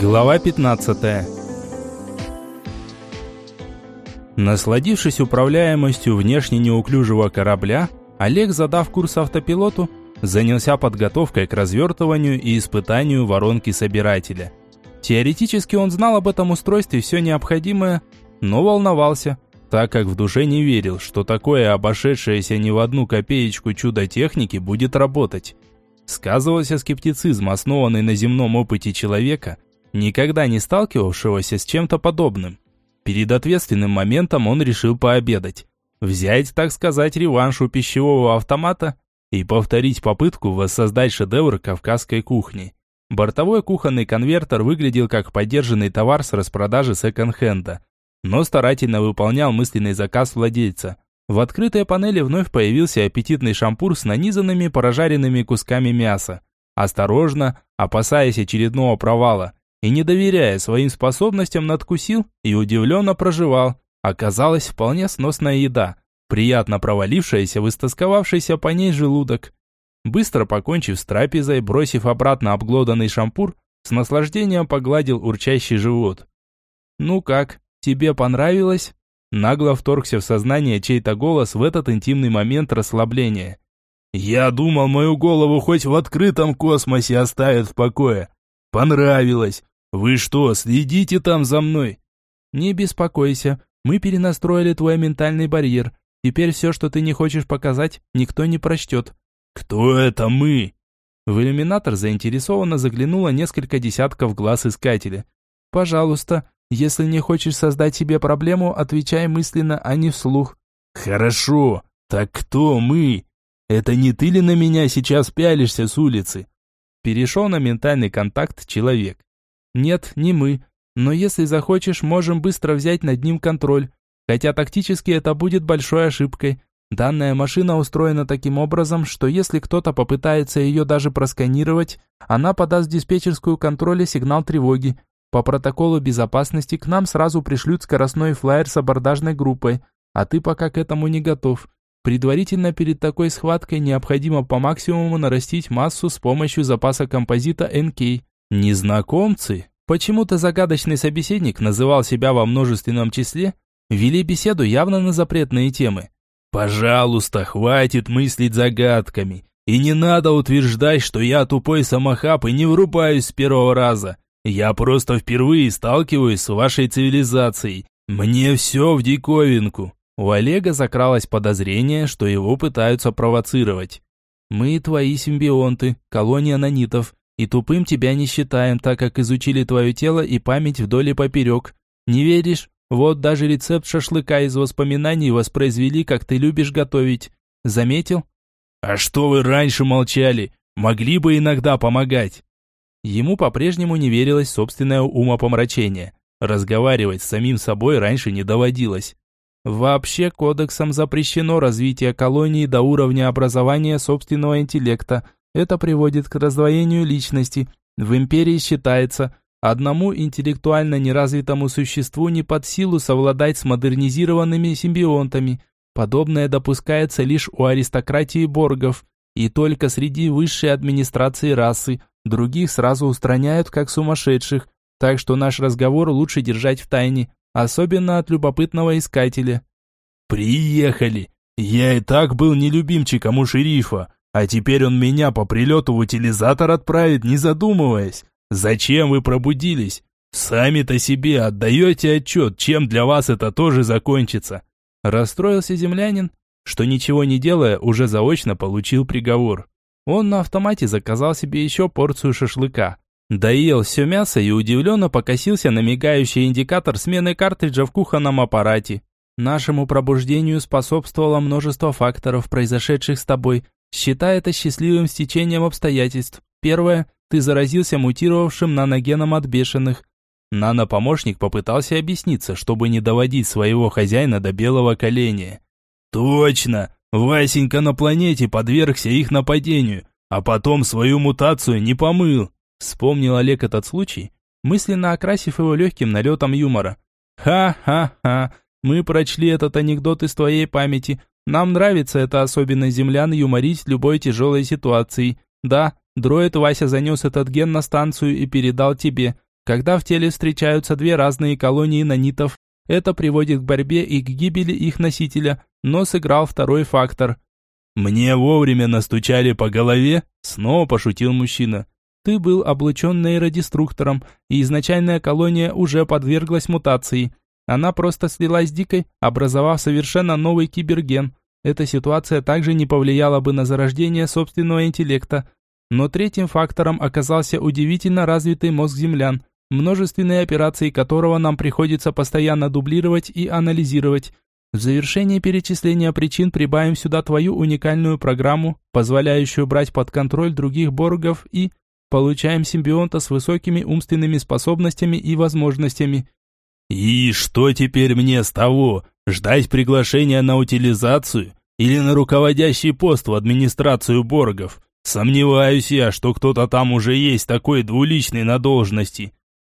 Глава 15 Насладившись управляемостью внешне неуклюжего корабля, Олег, задав курс автопилоту, занялся подготовкой к развертыванию и испытанию воронки собирателя. Теоретически он знал об этом устройстве все необходимое, но волновался, так как в душе не верил, что такое обошедшееся не в одну копеечку чудо техники будет работать. Сказывался скептицизм, основанный на земном опыте человека, никогда не сталкивавшегося с чем-то подобным. Перед ответственным моментом он решил пообедать. Взять, так сказать, реванш у пищевого автомата и повторить попытку воссоздать шедевр кавказской кухни. Бортовой кухонный конвертер выглядел как поддержанный товар с распродажи секонд-хенда, но старательно выполнял мысленный заказ владельца. В открытой панели вновь появился аппетитный шампур с нанизанными прожаренными кусками мяса. Осторожно, опасаясь очередного провала, и не доверяя своим способностям, надкусил и удивленно проживал. Оказалась вполне сносная еда, приятно провалившаяся в истосковавшийся по ней желудок. Быстро покончив с трапезой, бросив обратно обглоданный шампур, с наслаждением погладил урчащий живот. «Ну как, тебе понравилось?» Нагло вторгся в сознание чей-то голос в этот интимный момент расслабления. «Я думал, мою голову хоть в открытом космосе оставят в покое. Понравилось. «Вы что, следите там за мной?» «Не беспокойся, мы перенастроили твой ментальный барьер. Теперь все, что ты не хочешь показать, никто не прочтет». «Кто это мы?» В иллюминатор заинтересованно заглянуло несколько десятков глаз искателя. «Пожалуйста, если не хочешь создать себе проблему, отвечай мысленно, а не вслух». «Хорошо, так кто мы? Это не ты ли на меня сейчас пялишься с улицы?» Перешел на ментальный контакт человек. Нет, не мы. Но если захочешь, можем быстро взять над ним контроль. Хотя тактически это будет большой ошибкой. Данная машина устроена таким образом, что если кто-то попытается ее даже просканировать, она подаст в диспетчерскую контроле сигнал тревоги. По протоколу безопасности к нам сразу пришлют скоростной флайер с абордажной группой, а ты пока к этому не готов. Предварительно перед такой схваткой необходимо по максимуму нарастить массу с помощью запаса композита NK. Незнакомцы, почему-то загадочный собеседник называл себя во множественном числе, вели беседу явно на запретные темы. «Пожалуйста, хватит мыслить загадками. И не надо утверждать, что я тупой самохап и не врубаюсь с первого раза. Я просто впервые сталкиваюсь с вашей цивилизацией. Мне все в диковинку». У Олега закралось подозрение, что его пытаются провоцировать. «Мы твои симбионты, колония нанитов. И тупым тебя не считаем, так как изучили твое тело и память вдоль и поперек. Не веришь? Вот даже рецепт шашлыка из воспоминаний воспроизвели, как ты любишь готовить. Заметил? А что вы раньше молчали? Могли бы иногда помогать. Ему по-прежнему не верилось собственное умопомрачение. Разговаривать с самим собой раньше не доводилось. Вообще кодексом запрещено развитие колонии до уровня образования собственного интеллекта, это приводит к раздвоению личности. В империи считается, одному интеллектуально неразвитому существу не под силу совладать с модернизированными симбионтами. Подобное допускается лишь у аристократии боргов, и только среди высшей администрации расы. Других сразу устраняют как сумасшедших, так что наш разговор лучше держать в тайне, особенно от любопытного искателя. «Приехали! Я и так был нелюбимчиком у шерифа, а теперь он меня по прилету в утилизатор отправит, не задумываясь. Зачем вы пробудились? Сами-то себе отдаете отчет, чем для вас это тоже закончится. Расстроился землянин, что ничего не делая, уже заочно получил приговор. Он на автомате заказал себе еще порцию шашлыка. Доел все мясо и удивленно покосился на мигающий индикатор смены картриджа в кухонном аппарате. Нашему пробуждению способствовало множество факторов, произошедших с тобой, Считай это счастливым стечением обстоятельств. Первое, ты заразился мутировавшим наногеном от бешеных. Нано-помощник попытался объясниться, чтобы не доводить своего хозяина до белого коленя. Точно! Васенька на планете подвергся их нападению, а потом свою мутацию не помыл. Вспомнил Олег этот случай, мысленно окрасив его легким налетом юмора. «Ха-ха-ха! Мы прочли этот анекдот из твоей памяти, нам нравится эта особенность землян юморить в любой тяжелой ситуации. Да, дроид Вася занес этот ген на станцию и передал тебе. Когда в теле встречаются две разные колонии нанитов, это приводит к борьбе и к гибели их носителя, но сыграл второй фактор. «Мне вовремя настучали по голове?» – снова пошутил мужчина. «Ты был облучен нейродеструктором, и изначальная колония уже подверглась мутации. Она просто слилась с дикой, образовав совершенно новый киберген. Эта ситуация также не повлияла бы на зарождение собственного интеллекта. Но третьим фактором оказался удивительно развитый мозг землян – множественные операции которого нам приходится постоянно дублировать и анализировать. В завершении перечисления причин прибавим сюда твою уникальную программу, позволяющую брать под контроль других боргов и получаем симбионта с высокими умственными способностями и возможностями. И что теперь мне с того? Ждать приглашения на утилизацию или на руководящий пост в администрацию боргов? Сомневаюсь я, что кто-то там уже есть такой двуличный на должности.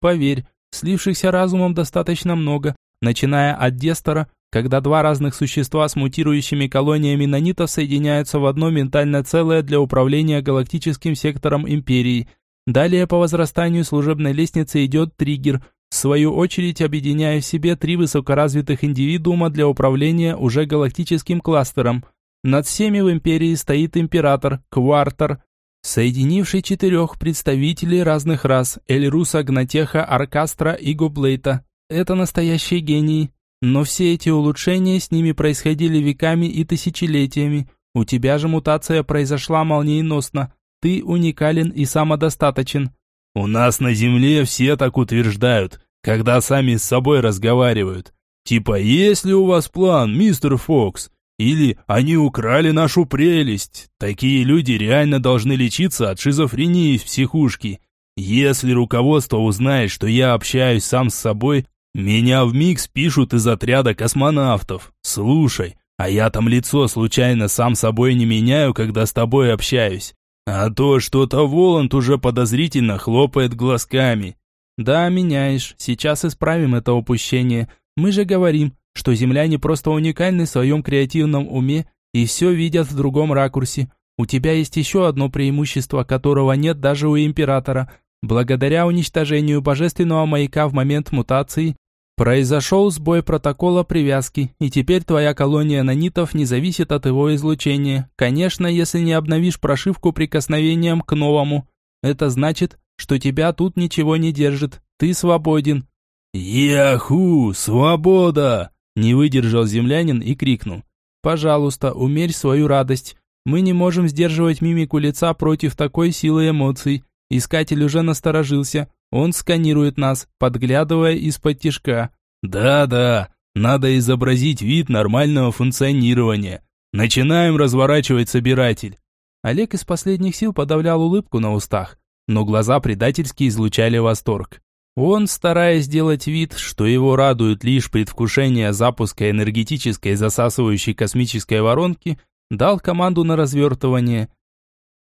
Поверь, слившихся разумом достаточно много, начиная от Дестора, когда два разных существа с мутирующими колониями нанитов соединяются в одно ментальное целое для управления галактическим сектором Империи. Далее по возрастанию служебной лестницы идет триггер, в свою очередь объединяя в себе три высокоразвитых индивидуума для управления уже галактическим кластером. Над всеми в Империи стоит Император, Квартер, соединивший четырех представителей разных рас – Эльруса, Гнатеха, Аркастра и Гоблейта. Это настоящие гении. Но все эти улучшения с ними происходили веками и тысячелетиями. У тебя же мутация произошла молниеносно. Ты уникален и самодостаточен. У нас на Земле все так утверждают, когда сами с собой разговаривают. Типа, есть ли у вас план, мистер Фокс? Или они украли нашу прелесть. Такие люди реально должны лечиться от шизофрении в психушке. Если руководство узнает, что я общаюсь сам с собой, меня в миг спишут из отряда космонавтов. Слушай, а я там лицо случайно сам собой не меняю, когда с тобой общаюсь. А то что-то Воланд уже подозрительно хлопает глазками. Да, меняешь. Сейчас исправим это упущение. Мы же говорим, что земляне просто уникальны в своем креативном уме и все видят в другом ракурсе. У тебя есть еще одно преимущество, которого нет даже у императора. Благодаря уничтожению божественного маяка в момент мутации, произошел сбой протокола привязки, и теперь твоя колония нанитов не зависит от его излучения. Конечно, если не обновишь прошивку прикосновением к новому. Это значит, что тебя тут ничего не держит. Ты свободен. «Яху! Свобода!» Не выдержал землянин и крикнул. «Пожалуйста, умерь свою радость. Мы не можем сдерживать мимику лица против такой силы эмоций. Искатель уже насторожился. Он сканирует нас, подглядывая из-под тишка. Да-да, надо изобразить вид нормального функционирования. Начинаем разворачивать собиратель. Олег из последних сил подавлял улыбку на устах, но глаза предательски излучали восторг. Он, стараясь сделать вид, что его радует лишь предвкушение запуска энергетической засасывающей космической воронки, дал команду на развертывание.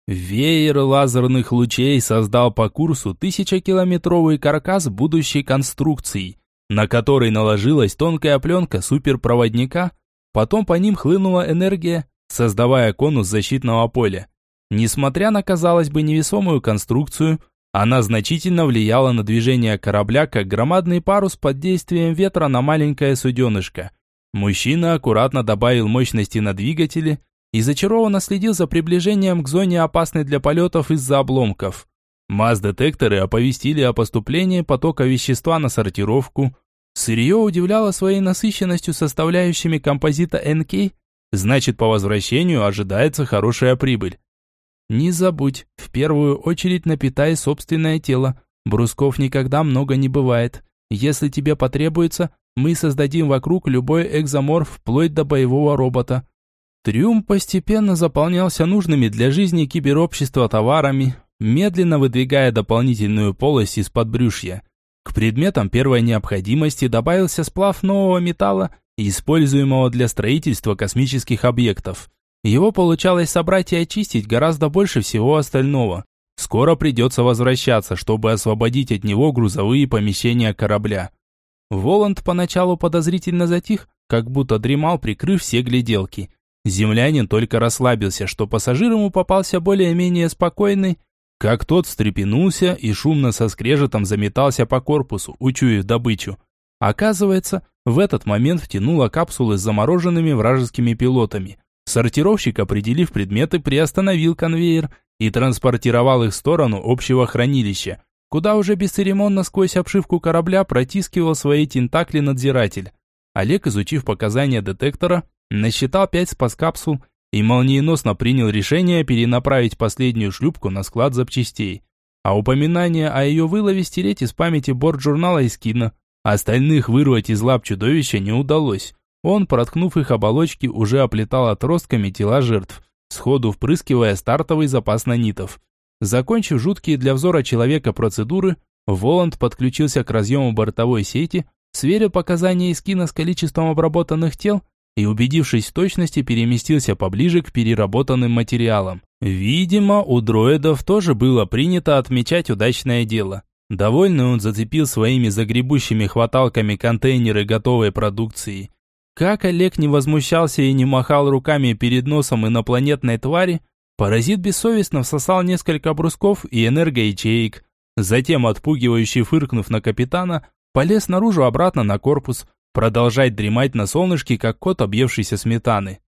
Веер лазерных лучей создал по курсу тысячекилометровый каркас будущей конструкции, на который наложилась тонкая пленка суперпроводника, потом по ним хлынула энергия, создавая конус защитного поля. Несмотря на, казалось бы, невесомую конструкцию, она значительно влияла на движение корабля, как громадный парус под действием ветра на маленькое суденышко. Мужчина аккуратно добавил мощности на двигатели и зачарованно следил за приближением к зоне, опасной для полетов из-за обломков. МАЗ-детекторы оповестили о поступлении потока вещества на сортировку. Сырье удивляло своей насыщенностью составляющими композита НК, значит по возвращению ожидается хорошая прибыль. Не забудь, в первую очередь напитай собственное тело. Брусков никогда много не бывает. Если тебе потребуется, мы создадим вокруг любой экзоморф вплоть до боевого робота. Трюм постепенно заполнялся нужными для жизни киберобщества товарами, медленно выдвигая дополнительную полость из-под брюшья. К предметам первой необходимости добавился сплав нового металла, используемого для строительства космических объектов. Его получалось собрать и очистить гораздо больше всего остального. Скоро придется возвращаться, чтобы освободить от него грузовые помещения корабля. Воланд поначалу подозрительно затих, как будто дремал, прикрыв все гляделки. Землянин только расслабился, что пассажир ему попался более-менее спокойный, как тот встрепенулся и шумно со скрежетом заметался по корпусу, учуяв добычу. Оказывается, в этот момент втянула капсулы с замороженными вражескими пилотами. Сортировщик, определив предметы, приостановил конвейер и транспортировал их в сторону общего хранилища, куда уже бесцеремонно сквозь обшивку корабля протискивал свои тентакли надзиратель. Олег, изучив показания детектора, насчитал пять спас-капсул и молниеносно принял решение перенаправить последнюю шлюпку на склад запчастей. А упоминание о ее вылове стереть из памяти борт-журнала из кино. Остальных вырвать из лап чудовища не удалось. Он, проткнув их оболочки, уже оплетал отростками тела жертв, сходу впрыскивая стартовый запас нанитов. Закончив жуткие для взора человека процедуры, Воланд подключился к разъему бортовой сети, сверил показания из кино с количеством обработанных тел и, убедившись в точности, переместился поближе к переработанным материалам. Видимо, у дроидов тоже было принято отмечать удачное дело. Довольный он зацепил своими загребущими хваталками контейнеры готовой продукции. Как Олег не возмущался и не махал руками перед носом инопланетной твари, паразит бессовестно всосал несколько брусков и энергоячеек. Затем, отпугивающий фыркнув на капитана, полез наружу обратно на корпус, продолжать дремать на солнышке, как кот, объевшийся сметаны.